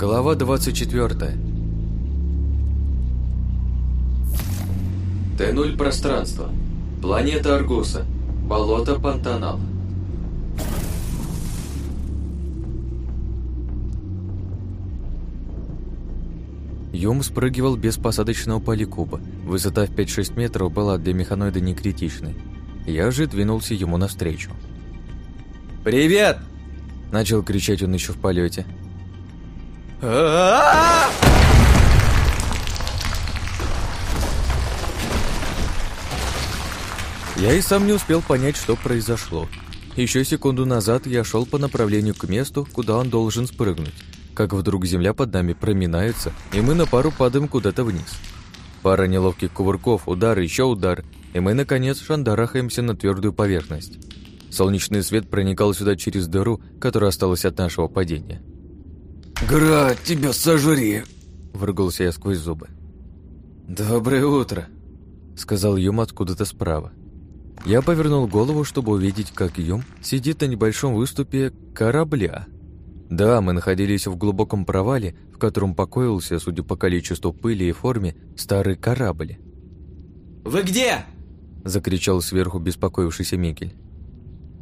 Глава 24 Т-0 пространство. Планета Аргуса. Болото Пантанал. Юм спрыгивал без посадочного поликуба. Высота в 5-6 метров была для механоида не критичной. Я же двинулся ему навстречу. «Привет!» – начал кричать он еще в полете. Я и сам не успел понять, что произошло. Еще секунду назад я шел по направлению к месту, куда он должен спрыгнуть. Как вдруг земля под нами проминается, и мы на пару падаем куда-то вниз. Пара неловких кувырков, удар, еще удар, и мы, наконец, шандарахаемся на твердую поверхность. Солнечный свет проникал сюда через дыру, которая осталась от нашего падения. «Гра, тебя сожри!» – выругался я сквозь зубы. «Доброе утро!» – сказал Юм откуда-то справа. Я повернул голову, чтобы увидеть, как Юм сидит на небольшом выступе корабля. Да, мы находились в глубоком провале, в котором покоился, судя по количеству пыли и форме, старый корабль. «Вы где?» – закричал сверху беспокоившийся Микель.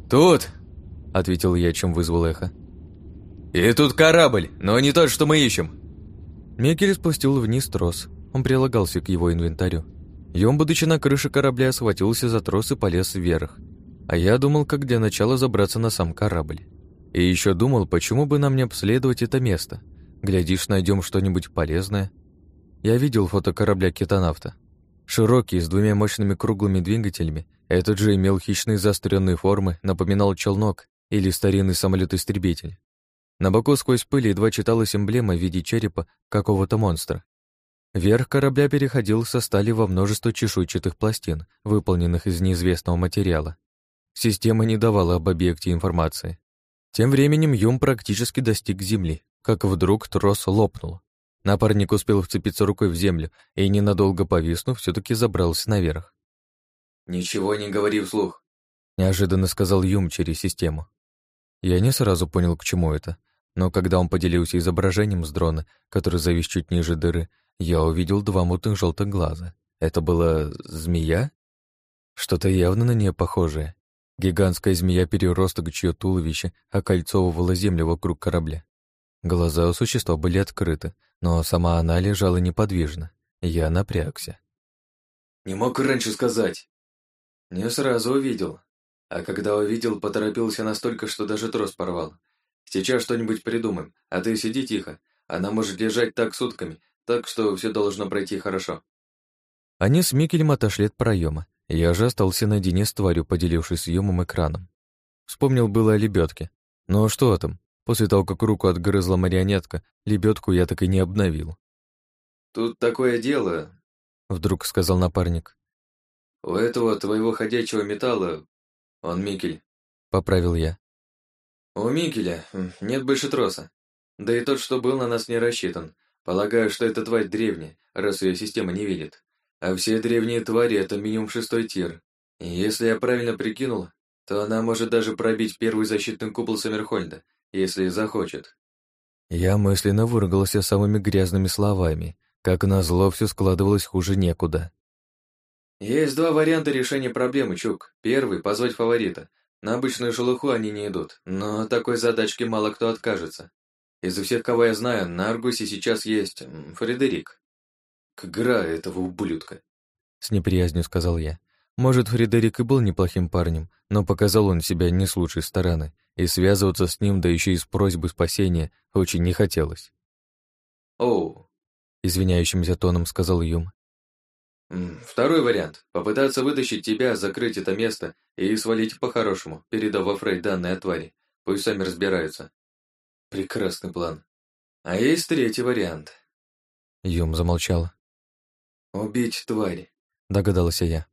«Тут!» – ответил я, чем вызвал эхо. «И тут корабль, но не тот, что мы ищем!» Мекель спустил вниз трос. Он прилагался к его инвентарю. И он, будучи на крыше корабля, схватился за трос и полез вверх. А я думал, как для начала забраться на сам корабль. И еще думал, почему бы нам не обследовать это место. Глядишь, найдем что-нибудь полезное. Я видел фото корабля китонавта. Широкий, с двумя мощными круглыми двигателями, этот же имел хищные заостренные формы, напоминал челнок или старинный самолет-истребитель. На боку сквозь пыль едва читалась эмблема в виде черепа какого-то монстра. Верх корабля переходил со стали во множество чешуйчатых пластин, выполненных из неизвестного материала. Система не давала об объекте информации. Тем временем Юм практически достиг земли, как вдруг трос лопнул. Напарник успел вцепиться рукой в землю и, ненадолго повиснув, все таки забрался наверх. «Ничего не говори вслух», — неожиданно сказал Юм через систему. Я не сразу понял, к чему это, но когда он поделился изображением с дрона, который завис чуть ниже дыры, я увидел два мутных желтых глаза. Это была змея? Что-то явно на нее похожее. Гигантская змея-переросток, чье туловище окольцовывало землю вокруг корабля. Глаза у существа были открыты, но сама она лежала неподвижно. Я напрягся. «Не мог раньше сказать». «Не сразу увидел. А когда увидел, поторопился настолько, что даже трос порвал. Сейчас что-нибудь придумаем, а ты сиди тихо. Она может лежать так сутками, так что все должно пройти хорошо». Они с Микелем отошли от проема. Я же остался наедине с тварью, поделившись съемом экраном. Вспомнил было о лебедке. Но что там? После того, как руку отгрызла марионетка, лебедку я так и не обновил. «Тут такое дело», — вдруг сказал напарник. «У этого твоего ходячего металла, он Микель», — поправил я. «У Микеля нет больше троса. Да и тот, что был, на нас не рассчитан. Полагаю, что эта тварь древняя, раз ее система не видит. А все древние твари — это минимум шестой тир. И если я правильно прикинул, то она может даже пробить первый защитный купол Саммерхольда, если захочет». Я мысленно выругался самыми грязными словами. Как назло, все складывалось хуже некуда. «Есть два варианта решения проблемы, Чук. Первый — позвать фаворита. На обычную шелуху они не идут, но такой задачки мало кто откажется. Из всех, кого я знаю, на Аргусе сейчас есть Фредерик. Кгра этого ублюдка. С неприязнью сказал я. Может, Фредерик и был неплохим парнем, но показал он себя не с лучшей стороны, и связываться с ним, да еще и с просьбой спасения, очень не хотелось. «Оу», — извиняющимся тоном сказал Юм. Второй вариант — попытаться вытащить тебя, закрыть это место и свалить по-хорошему, передав во Фрей данные о твари. Пусть сами разбираются. Прекрасный план. А есть третий вариант. Юм замолчал. Убить тварь, догадался я.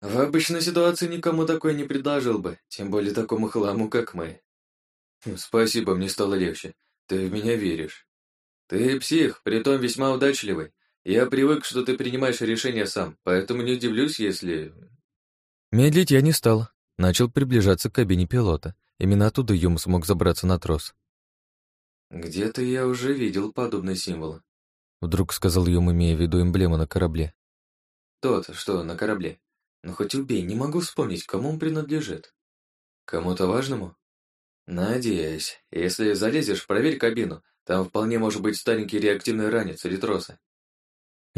В обычной ситуации никому такое не предложил бы, тем более такому хламу, как мы. Спасибо, мне стало легче. Ты в меня веришь. Ты псих, притом весьма удачливый. Я привык, что ты принимаешь решения сам, поэтому не удивлюсь, если...» Медлить я не стал. Начал приближаться к кабине пилота. Именно оттуда Юм смог забраться на трос. Где-то я уже видел подобный символ. Вдруг сказал Юм, имея в виду эмблему на корабле. Тот, что на корабле. Но хоть убей, не могу вспомнить, кому он принадлежит. Кому-то важному? Надеюсь. Если залезешь, проверь кабину. Там вполне может быть старенький реактивный ранец или тросы.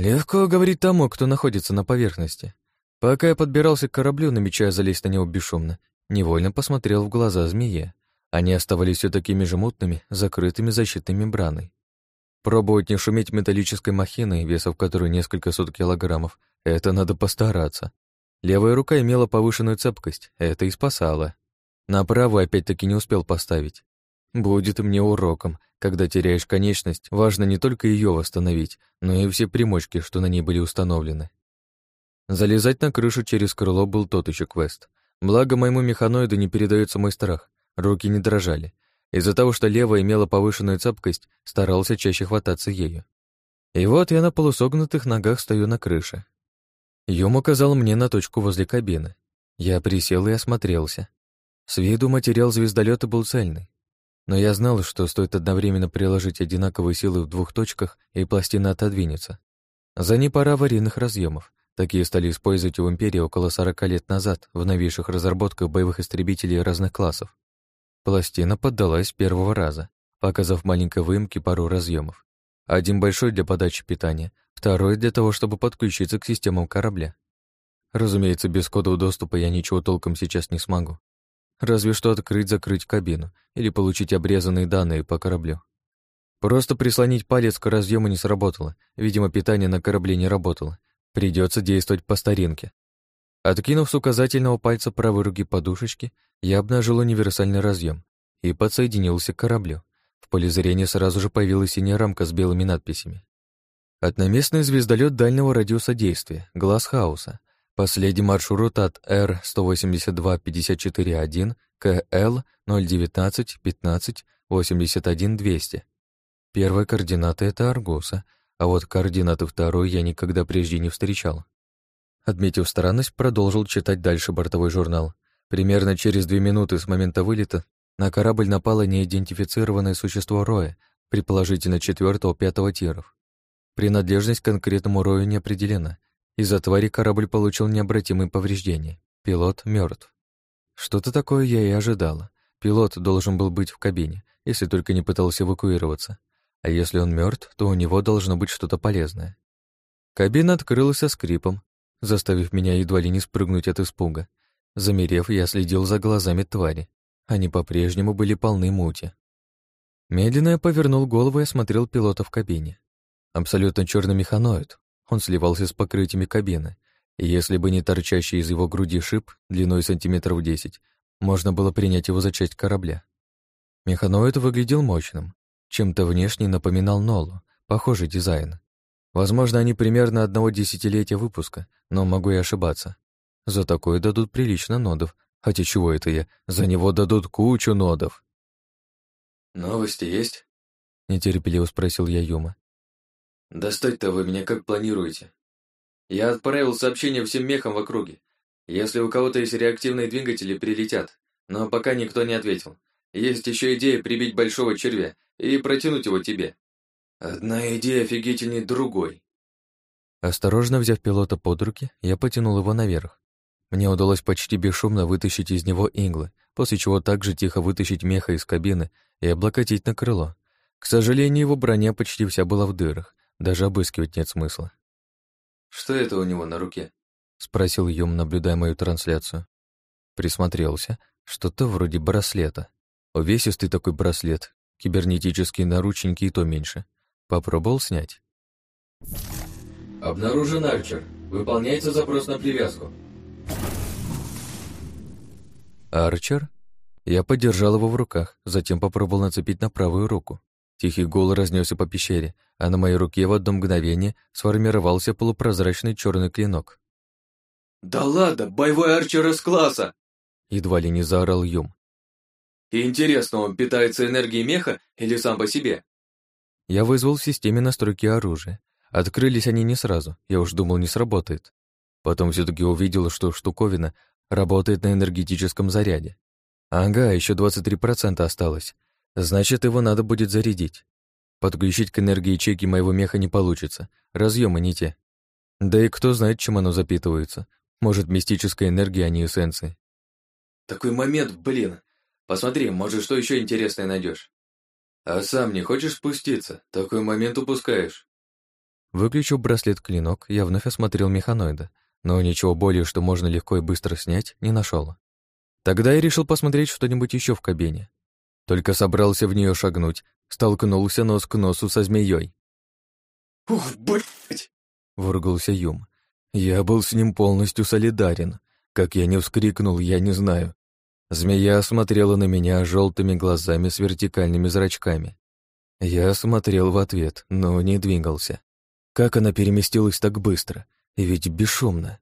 Легко говорить тому, кто находится на поверхности. Пока я подбирался к кораблю, намечая залезть на него бесшумно, невольно посмотрел в глаза змее. Они оставались все такими же мутными, закрытыми защитной мембраной. Пробовать не шуметь металлической махиной, весов которой несколько сот килограммов, это надо постараться. Левая рука имела повышенную цепкость, это и спасало. На правую опять-таки не успел поставить. Будет мне уроком, когда теряешь конечность, важно не только ее восстановить, но и все примочки, что на ней были установлены. Залезать на крышу через крыло был тот еще квест. Благо моему механоиду не передается мой страх, руки не дрожали. Из-за того, что левая имела повышенную цепкость, старался чаще хвататься ею. И вот я на полусогнутых ногах стою на крыше. Юм указал мне на точку возле кабины. Я присел и осмотрелся. С виду материал звездолета был цельный. Но я знал, что стоит одновременно приложить одинаковые силы в двух точках, и пластина отодвинется. За ней пара аварийных разъемов. Такие стали использовать в Империи около 40 лет назад в новейших разработках боевых истребителей разных классов. Пластина поддалась первого раза, показав маленькой выемке пару разъемов. Один большой для подачи питания, второй для того, чтобы подключиться к системам корабля. Разумеется, без кодового доступа я ничего толком сейчас не смогу. Разве что открыть-закрыть кабину или получить обрезанные данные по кораблю. Просто прислонить палец к разъему не сработало. Видимо, питание на корабле не работало. Придется действовать по старинке. Откинув с указательного пальца правой руки подушечки, я обнажил универсальный разъем и подсоединился к кораблю. В поле зрения сразу же появилась синяя рамка с белыми надписями. Одноместный звездолет дальнего радиуса действия, Глаз Хаоса. Последний маршрут от Р-182-54-1 к Л-019-15-81-200. Первая координата — это Аргуса, а вот координаты второй я никогда прежде не встречал. Отметив странность, продолжил читать дальше бортовой журнал. Примерно через две минуты с момента вылета на корабль напало неидентифицированное существо Роя, предположительно четвертого-пятого тиров. Принадлежность к конкретному Рою не определена. Из-за твари корабль получил необратимые повреждения. Пилот мертв. Что-то такое я и ожидала. Пилот должен был быть в кабине, если только не пытался эвакуироваться. А если он мертв, то у него должно быть что-то полезное. Кабина открылась со скрипом, заставив меня едва ли не спрыгнуть от испуга. Замерев, я следил за глазами твари. Они по-прежнему были полны мути. Медленно я повернул голову и осмотрел пилота в кабине. Абсолютно черный механоид. Он сливался с покрытиями кабины, и если бы не торчащий из его груди шип длиной сантиметров десять, можно было принять его за часть корабля. Механоид выглядел мощным, чем-то внешне напоминал Нолу, похожий дизайн. Возможно, они примерно одного десятилетия выпуска, но могу и ошибаться. За такое дадут прилично нодов. Хотя чего это я? За него дадут кучу нодов. «Новости есть?» — нетерпеливо спросил я Юма. «Достать-то вы меня как планируете? Я отправил сообщение всем мехам в округе. Если у кого-то есть реактивные двигатели, прилетят. Но пока никто не ответил. Есть еще идея прибить большого червя и протянуть его тебе. Одна идея офигительней другой. Осторожно взяв пилота под руки, я потянул его наверх. Мне удалось почти бесшумно вытащить из него иглы, после чего также тихо вытащить меха из кабины и облокотить на крыло. К сожалению, его броня почти вся была в дырах, даже обыскивать нет смысла. «Что это у него на руке?» — спросил Юм, наблюдая мою трансляцию. Присмотрелся. Что-то вроде браслета. Увесистый такой браслет. Кибернетические наручники и то меньше. Попробовал снять. Обнаружен Арчер. Выполняется запрос на привязку. Арчер? Я подержал его в руках, затем попробовал нацепить на правую руку. Тихий гул разнесся по пещере, а на моей руке в одно мгновение сформировался полупрозрачный черный клинок. «Да ладно, боевой арчер из класса!» Едва ли не заорал Юм. «Интересно, он питается энергией меха или сам по себе?» Я вызвал в системе настройки оружия. Открылись они не сразу, я уж думал, не сработает. Потом все таки увидел, что штуковина работает на энергетическом заряде. Ага, еще 23% осталось. Значит, его надо будет зарядить. Подключить к энергии ячейки моего меха не получится. Разъемы не те. Да и кто знает, чем оно запитывается. Может, мистическая энергия, а не эссенции. Такой момент, блин. Посмотри, может, что еще интересное найдешь. А сам не хочешь спуститься? Такой момент упускаешь. Выключив браслет-клинок, я вновь осмотрел механоида, но ничего более, что можно легко и быстро снять, не нашел. Тогда я решил посмотреть что-нибудь еще в кабине. Только собрался в нее шагнуть, столкнулся нос к носу со змеей. «Ух, блядь!» — выругался Юм. Я был с ним полностью солидарен. Как я не вскрикнул, я не знаю. Змея смотрела на меня желтыми глазами с вертикальными зрачками. Я смотрел в ответ, но не двигался. Как она переместилась так быстро? И ведь бесшумно.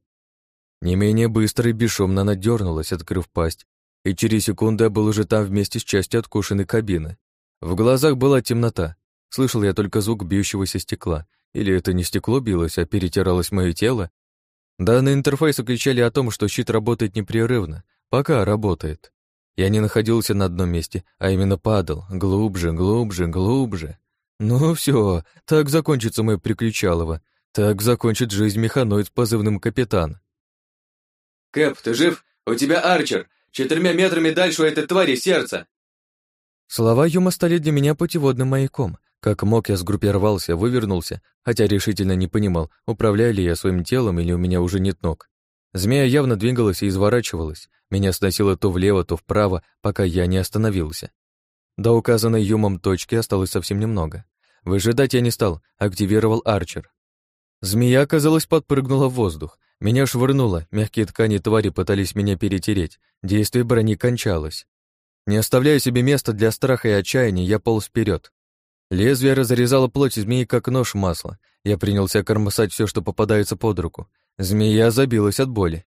Не менее быстро и бесшумно она дернулась, открыв пасть, и через секунду я был уже там вместе с частью откушенной кабины. В глазах была темнота. Слышал я только звук бьющегося стекла. Или это не стекло билось, а перетиралось мое тело? Данные интерфейса кричали о том, что щит работает непрерывно, Пока работает. Я не находился на одном месте, а именно падал. Глубже, глубже, глубже. Ну все, так закончится мое приключалово. Так закончит жизнь механоид с позывным «Капитан». «Кэп, ты жив? У тебя Арчер! Четырьмя метрами дальше у этой твари сердце!» Слова Юма стали для меня путеводным маяком. Как мог, я сгруппировался, вывернулся, хотя решительно не понимал, управляю ли я своим телом или у меня уже нет ног. Змея явно двигалась и изворачивалась. Меня сносило то влево, то вправо, пока я не остановился. До указанной Юмом точки осталось совсем немного. Выжидать я не стал, активировал арчер. Змея, казалось, подпрыгнула в воздух. Меня швырнуло, мягкие ткани твари пытались меня перетереть, действие брони кончалось. Не оставляя себе места для страха и отчаяния, я полз вперед. Лезвие разрезало плоть змеи, как нож масла. Я принялся кормосать все, что попадается под руку. Змея забилась от боли.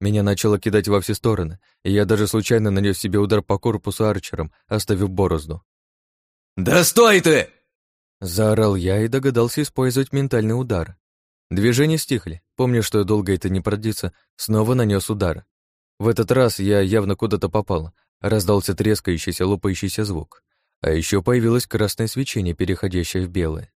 Меня начало кидать во все стороны, и я даже случайно нанес себе удар по корпусу арчером, оставив борозду. «Да стой ты!» Заорал я и догадался использовать ментальный удар. Движения стихли. Помню, что долго это не продлится, снова нанес удар. В этот раз я явно куда-то попал. Раздался трескающийся, лопающийся звук. А еще появилось красное свечение, переходящее в белое.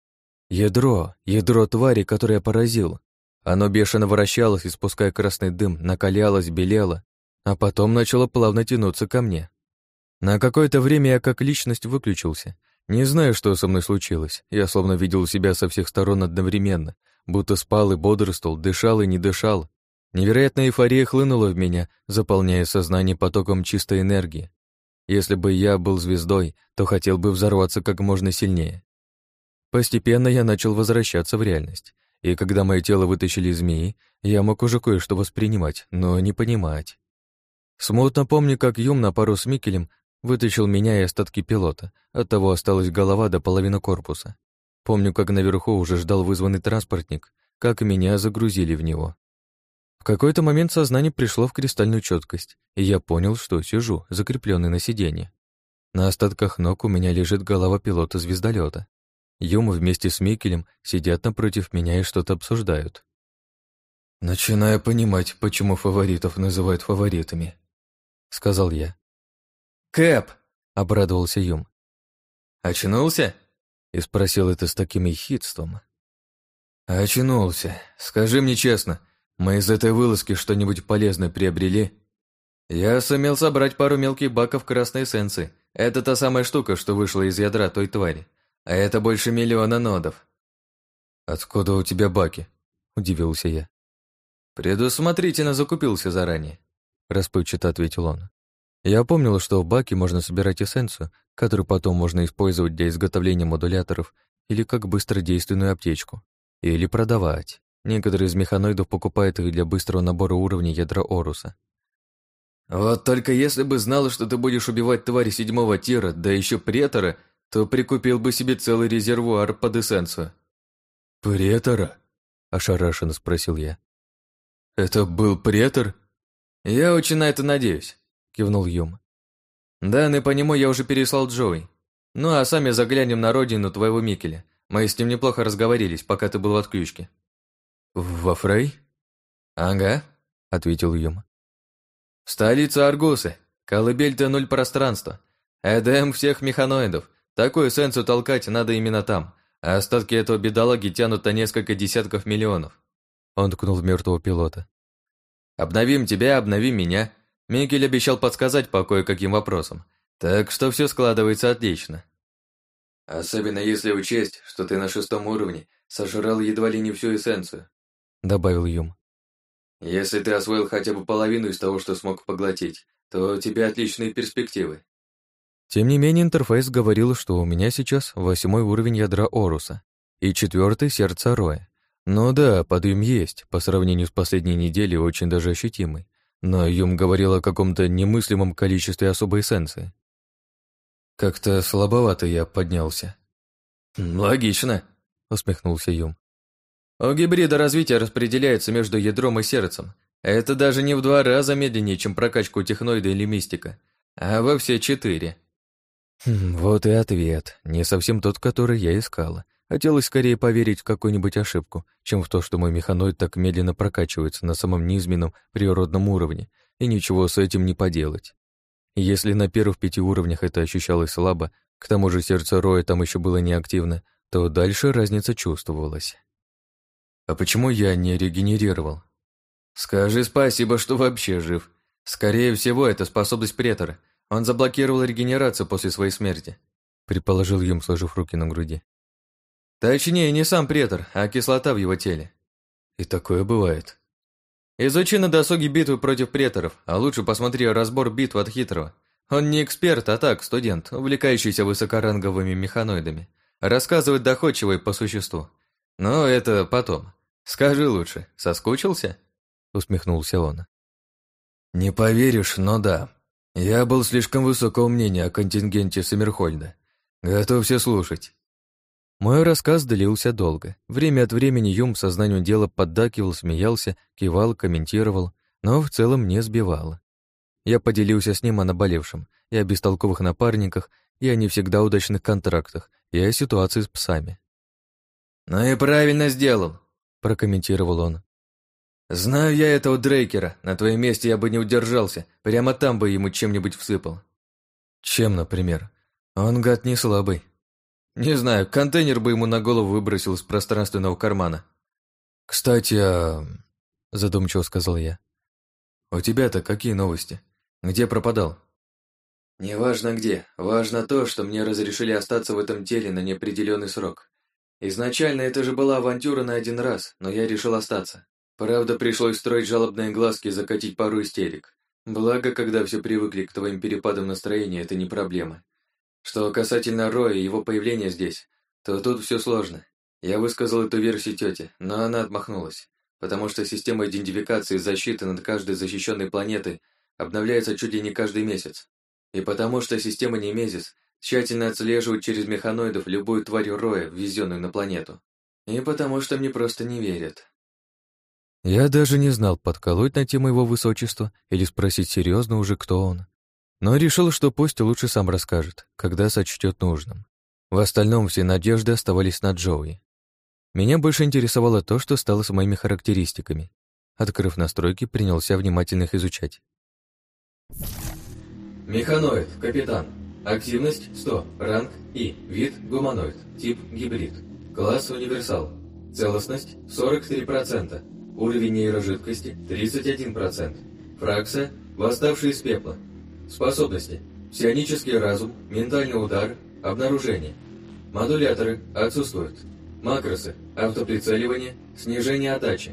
Ядро, ядро твари, которое поразил. Оно бешено вращалось, испуская красный дым, накалялось, белело, а потом начало плавно тянуться ко мне. На какое-то время я как личность выключился. Не знаю, что со мной случилось. Я словно видел себя со всех сторон одновременно, будто спал и бодрствовал, дышал и не дышал. Невероятная эйфория хлынула в меня, заполняя сознание потоком чистой энергии. Если бы я был звездой, то хотел бы взорваться как можно сильнее. Постепенно я начал возвращаться в реальность. И когда мое тело вытащили из змеи, я мог уже кое-что воспринимать, но не понимать. Смутно помню, как Юм на пару с Микелем вытащил меня и остатки пилота, оттого осталась голова до половины корпуса. Помню, как наверху уже ждал вызванный транспортник, как меня загрузили в него. В какой-то момент сознание пришло в кристальную четкость, и я понял, что сижу, закрепленный на сиденье. На остатках ног у меня лежит голова пилота звездолета. Юм вместе с Микелем сидят напротив меня и что-то обсуждают. «Начинаю понимать, почему фаворитов называют фаворитами», — сказал я. «Кэп!» — обрадовался Юм. «Очнулся?» — и спросил это с таким ехидством. «Очнулся. Скажи мне честно, мы из этой вылазки что-нибудь полезное приобрели?» «Я сумел собрать пару мелких баков красной эссенции. Это та самая штука, что вышла из ядра той твари. А это больше миллиона нодов. Откуда у тебя баки? Удивился я. Предусмотрительно закупился заранее. Расплывчато ответил он. Я помнил, что в баке можно собирать эссенцию, которую потом можно использовать для изготовления модуляторов или как быстродейственную аптечку. Или продавать. Некоторые из механоидов покупают их для быстрого набора уровня ядра Оруса. «Вот только если бы знал, что ты будешь убивать твари седьмого тира, да еще претора, то прикупил бы себе целый резервуар под эссенцию». «Претора?» – ошарашенно спросил я. «Это был претор?» «Я очень на это надеюсь», – кивнул Юм. «Данные по нему я уже переслал Джои. Ну а сами заглянем на родину твоего Микеля. Мы с ним неплохо разговорились, пока ты был в отключке». «Во Фрей?» «Ага», — ответил Юм. «Столица Аргусы. Колыбель-то нуль пространства. Эдем всех механоидов. Такую эссенцию толкать надо именно там, а остатки этого бедолаги тянут на несколько десятков миллионов. Он ткнул в мертвого пилота. «Обновим тебя, обновим меня. Микель обещал подсказать по кое-каким вопросам, так что все складывается отлично». «Особенно если учесть, что ты на шестом уровне сожрал едва ли не всю эссенцию», — добавил Юм. «Если ты освоил хотя бы половину из того, что смог поглотить, то у тебя отличные перспективы». Тем не менее, интерфейс говорил, что у меня сейчас восьмой уровень ядра Оруса и четвертый сердца Роя. Ну да, подъем есть, по сравнению с последней неделей очень даже ощутимый. Но Юм говорил о каком-то немыслимом количестве особой эссенции. Как-то слабовато я поднялся. «Логично», — усмехнулся Юм. «У гибрида развитие распределяется между ядром и сердцем. Это даже не в два раза медленнее, чем прокачка у техноида или мистика, а во все четыре». Хм, вот и ответ. Не совсем тот, который я искала. Хотелось скорее поверить в какую-нибудь ошибку, чем в то, что мой механоид так медленно прокачивается на самом низменном природном уровне, и ничего с этим не поделать. Если на первых пяти уровнях это ощущалось слабо, к тому же сердце Роя там еще было неактивно, то дальше разница чувствовалась. А почему я не регенерировал? Скажи спасибо, что вообще жив. Скорее всего, это способность претора. Он заблокировал регенерацию после своей смерти, предположил Юм, сложив руки на груди. Точнее, не сам претор, а кислота в его теле. И такое бывает. Изучи на досуге битвы против преторов, а лучше посмотри разбор битв от хитрого. Он не эксперт, а так, студент, увлекающийся высокоранговыми механоидами. Рассказывает доходчиво и по существу. Но это потом. Скажи лучше, соскучился? Усмехнулся он. Не поверишь, но да. Я был слишком высокого мнения о контингенте Саммерхольда. Готовься слушать. Мой рассказ длился долго. Время от времени Юм сознанием дела поддакивал, смеялся, кивал, комментировал, но в целом не сбивал. Я поделился с ним о наболевшем, и о бестолковых напарниках, и о не всегда удачных контрактах, и о ситуации с псами. «Ну и правильно сделал», — прокомментировал он. «Знаю я этого Дрейкера, на твоем месте я бы не удержался, прямо там бы ему чем-нибудь всыпал». «Чем, например? Он, гад, не слабый». Не знаю, контейнер бы ему на голову выбросил из пространственного кармана. Кстати, а... задумчиво сказал я. У тебя-то какие новости? Где пропадал? Неважно где, важно то, что мне разрешили остаться в этом теле на неопределенный срок. Изначально это же была авантюра на один раз, но я решил остаться. Правда, пришлось строить жалобные глазки и закатить пару истерик. Благо, когда все привыкли к твоим перепадам настроения, это не проблема. Что касательно Роя и его появления здесь, то тут все сложно. Я высказал эту версию тете, но она отмахнулась, потому что система идентификации и защиты над каждой защищенной планетой обновляется чуть ли не каждый месяц. И потому что система Немезис тщательно отслеживает через механоидов любую тварь Роя, ввезенную на планету. И потому что мне просто не верят. Я даже не знал, подколоть на тему его высочества или спросить серьезно уже, кто он но решил, что пусть лучше сам расскажет, когда сочтет нужным. В остальном все надежды оставались на Джоуи. Меня больше интересовало то, что стало с моими характеристиками. Открыв настройки, принялся внимательно их изучать. Механоид, капитан. Активность 100, ранг И, вид гуманоид, тип гибрид. Класс универсал. Целостность 43%. Уровень нейрожидкости 31%. Фракция восставший из пепла Способности. Псионический разум, ментальный удар, обнаружение. Модуляторы отсутствуют. Макросы, автоприцеливание, снижение отдачи.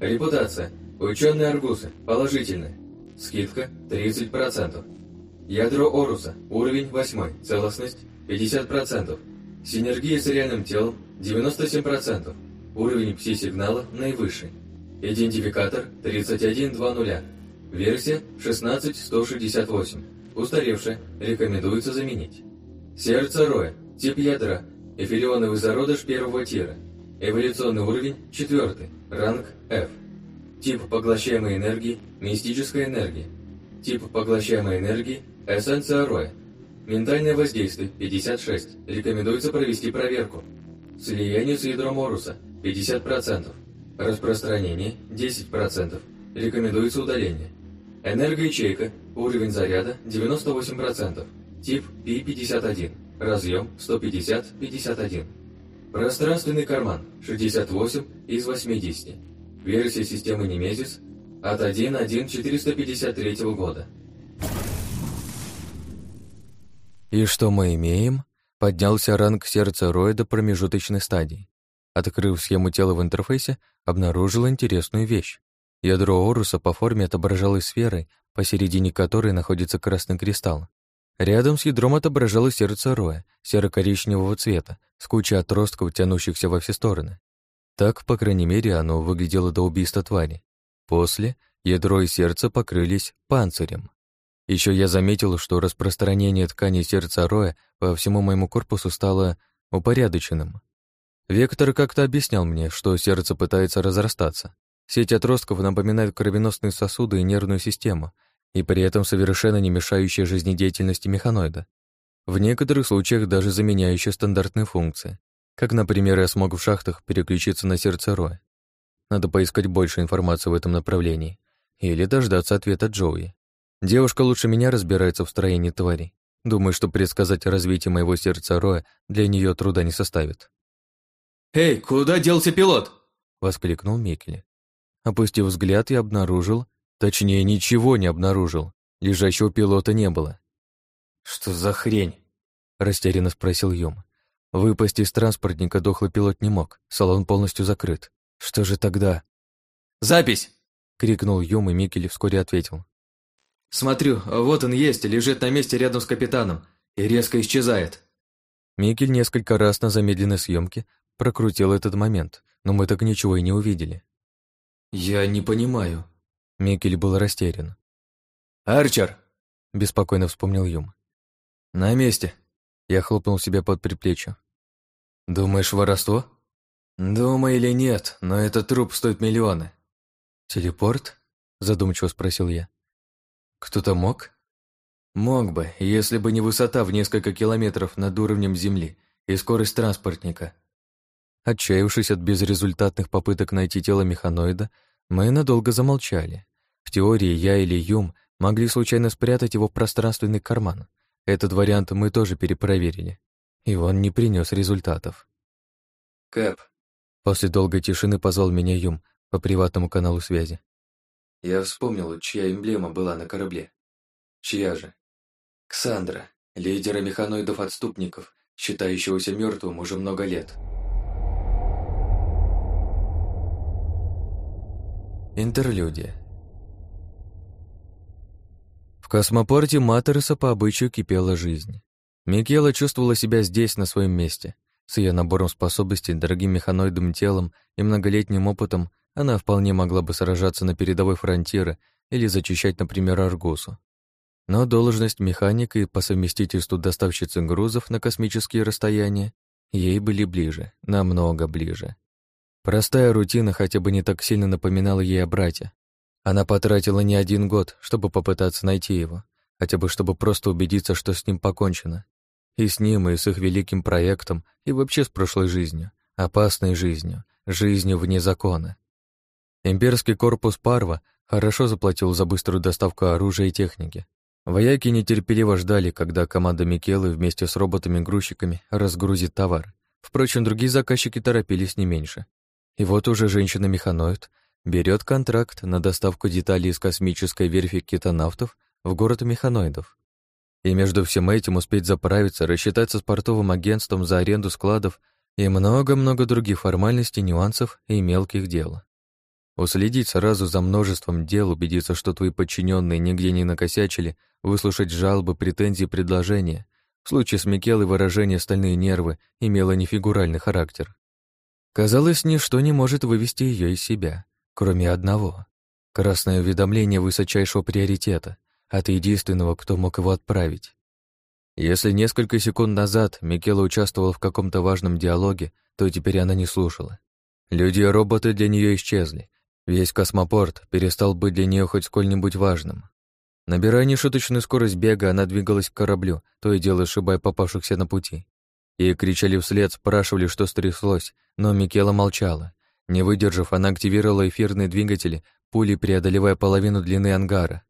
Репутация. Ученые Аргусы, положительная. Скидка 30%. Ядро Оруса, уровень 8, целостность 50%. Синергия с реальным телом 97%. Уровень пси-сигнала наивысший. Идентификатор 3120. Версия 16168. Устаревшая. Рекомендуется заменить. Сердце Роя. Тип ядра. Эфирионовый зародыш первого тира. Эволюционный уровень 4. Ранг F. Тип поглощаемой энергии – мистическая энергия. Тип поглощаемой энергии – эссенция Роя. Ментальное воздействие – 56. Рекомендуется провести проверку. Слияние с ядром Оруса – 50%. Распространение – 10%. Рекомендуется удаление. Энергоячейка. Уровень заряда 98%. Тип P51. Разъем 150-51. Пространственный карман 68 из 80. Версия системы Немезис от 1.1.453 года. И что мы имеем? Поднялся ранг сердца Роя до промежуточной стадии. Открыв схему тела в интерфейсе, обнаружил интересную вещь. Ядро Оруса по форме отображалось сферой, посередине которой находится красный кристалл. Рядом с ядром отображалось сердце Роя, серо-коричневого цвета, с кучей отростков, тянущихся во все стороны. Так, по крайней мере, оно выглядело до убийства твари. После ядро и сердце покрылись панцирем. Еще я заметил, что распространение ткани сердца Роя по всему моему корпусу стало упорядоченным. Вектор как-то объяснял мне, что сердце пытается разрастаться. Сеть отростков напоминает кровеносные сосуды и нервную систему, и при этом совершенно не мешающая жизнедеятельности механоида. В некоторых случаях даже заменяющая стандартные функции, как, например, я смог в шахтах переключиться на сердце Роя. Надо поискать больше информации в этом направлении или дождаться ответа Джоуи. Девушка лучше меня разбирается в строении тварей. Думаю, что предсказать развитие моего сердца Роя для нее труда не составит. «Эй, куда делся пилот?» — воскликнул Микеле. Опустив взгляд, я обнаружил, точнее, ничего не обнаружил. Лежащего пилота не было. «Что за хрень?» — растерянно спросил Юм. Выпасть из транспортника дохлый пилот не мог, салон полностью закрыт. Что же тогда? «Запись!» — крикнул Юм, и Микеле вскоре ответил. «Смотрю, вот он есть, лежит на месте рядом с капитаном и резко исчезает». Микель несколько раз на замедленной съемке прокрутил этот момент, но мы так ничего и не увидели. «Я не понимаю». Микель был растерян. «Арчер!» — беспокойно вспомнил Юм. «На месте». Я хлопнул себя под приплечье. «Думаешь, воровство?» «Думаю или нет, но этот труп стоит миллионы». «Телепорт?» — задумчиво спросил я. «Кто-то мог?» «Мог бы, если бы не высота в несколько километров над уровнем Земли и скорость транспортника. Отчаявшись от безрезультатных попыток найти тело механоида, мы надолго замолчали. В теории я или Юм могли случайно спрятать его в пространственный карман. Этот вариант мы тоже перепроверили. И он не принес результатов. «Кэп», — после долгой тишины позвал меня Юм по приватному каналу связи. «Я вспомнил, чья эмблема была на корабле. Чья же? Ксандра, лидера механоидов-отступников, считающегося мертвым уже много лет». Интерлюдия. В космопорте Матерса по обычаю кипела жизнь. Микела чувствовала себя здесь, на своем месте. С ее набором способностей, дорогим механоидным телом и многолетним опытом она вполне могла бы сражаться на передовой фронтире или зачищать, например, Аргусу. Но должность механика и по совместительству доставщицы грузов на космические расстояния ей были ближе, намного ближе. Простая рутина хотя бы не так сильно напоминала ей о брате. Она потратила не один год, чтобы попытаться найти его, хотя бы чтобы просто убедиться, что с ним покончено. И с ним, и с их великим проектом, и вообще с прошлой жизнью, опасной жизнью, жизнью вне закона. Имперский корпус Парва хорошо заплатил за быструю доставку оружия и техники. Вояки нетерпеливо ждали, когда команда Микелы вместе с роботами-грузчиками разгрузит товар. Впрочем, другие заказчики торопились не меньше. И вот уже женщина-механоид берет контракт на доставку деталей из космической верфи китонавтов в город механоидов. И между всем этим успеть заправиться, рассчитаться с портовым агентством за аренду складов и много-много других формальностей, нюансов и мелких дел. Уследить сразу за множеством дел, убедиться, что твои подчиненные нигде не накосячили, выслушать жалобы, претензии, предложения. В случае с Микелой выражение «стальные нервы» имело нефигуральный характер. Казалось, ничто не может вывести ее из себя, кроме одного. Красное уведомление высочайшего приоритета от единственного, кто мог его отправить. Если несколько секунд назад Микела участвовала в каком-то важном диалоге, то теперь она не слушала. Люди и роботы для нее исчезли. Весь космопорт перестал быть для нее хоть сколь-нибудь важным. Набирая нешуточную скорость бега, она двигалась к кораблю, то и дело ошибая попавшихся на пути. Ей кричали вслед, спрашивали, что стряслось, но Микела молчала. Не выдержав, она активировала эфирные двигатели, пулей преодолевая половину длины ангара.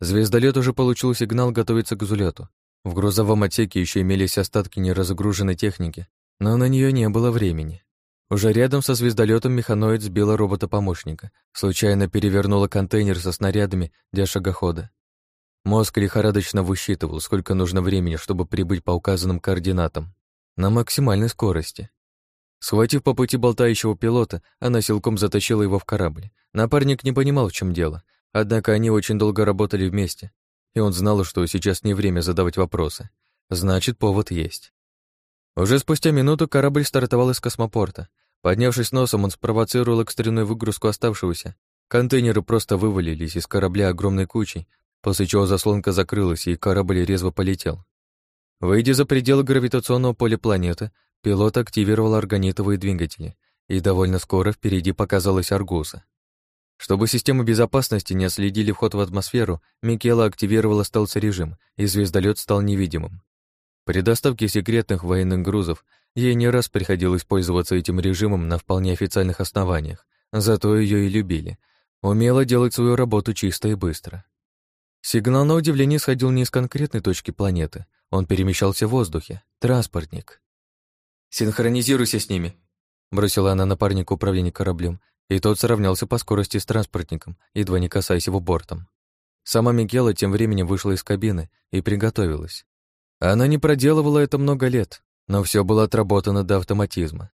Звездолет уже получил сигнал готовиться к взлету. В грузовом отсеке еще имелись остатки неразгруженной техники, но на нее не было времени. Уже рядом со звездолетом механоид сбила робота-помощника, случайно перевернула контейнер со снарядами для шагохода. Мозг лихорадочно высчитывал, сколько нужно времени, чтобы прибыть по указанным координатам. На максимальной скорости. Схватив по пути болтающего пилота, она силком затащила его в корабль. Напарник не понимал, в чем дело, однако они очень долго работали вместе, и он знал, что сейчас не время задавать вопросы. Значит, повод есть. Уже спустя минуту корабль стартовал из космопорта. Поднявшись носом, он спровоцировал экстренную выгрузку оставшегося. Контейнеры просто вывалились из корабля огромной кучей, после чего заслонка закрылась, и корабль резво полетел. Выйдя за пределы гравитационного поля планеты, пилот активировал органитовые двигатели, и довольно скоро впереди показалась Аргуса. Чтобы системы безопасности не отследили вход в атмосферу, Микела активировала стелс-режим, и звездолет стал невидимым. При доставке секретных военных грузов ей не раз приходилось пользоваться этим режимом на вполне официальных основаниях, зато ее и любили. Умела делать свою работу чисто и быстро. Сигнал на удивление сходил не из конкретной точки планеты, он перемещался в воздухе. Транспортник. «Синхронизируйся с ними», — бросила она напарнику управления кораблем, и тот сравнялся по скорости с транспортником, едва не касаясь его бортом. Сама Микела тем временем вышла из кабины и приготовилась. Она не проделывала это много лет, но все было отработано до автоматизма.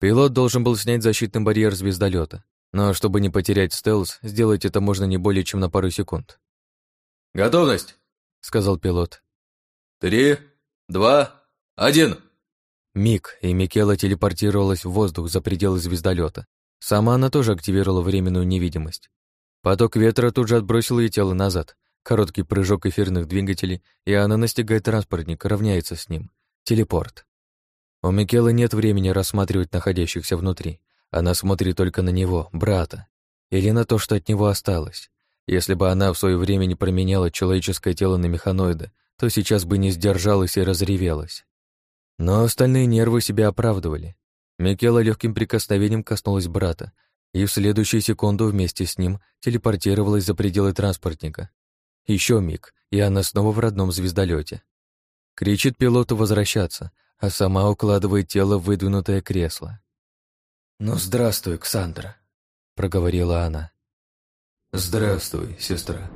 Пилот должен был снять защитный барьер звездолета, но чтобы не потерять стелс, сделать это можно не более чем на пару секунд. «Готовность!» — сказал пилот. «Три, два, один!» Миг, и Микела телепортировалась в воздух за пределы звездолета. Сама она тоже активировала временную невидимость. Поток ветра тут же отбросил ее тело назад, Короткий прыжок эфирных двигателей, и она настигает транспортник, равняется с ним. Телепорт. У Микелы нет времени рассматривать находящихся внутри. Она смотрит только на него, брата, или на то, что от него осталось. Если бы она в свое время не променяла человеческое тело на механоида, то сейчас бы не сдержалась и разревелась. Но остальные нервы себя оправдывали. Микела легким прикосновением коснулась брата, и в следующую секунду вместе с ним телепортировалась за пределы транспортника. Еще миг, и она снова в родном звездолете. Кричит пилоту возвращаться, а сама укладывает тело в выдвинутое кресло. «Ну, здравствуй, Ксандра», — проговорила она. «Здравствуй, сестра»,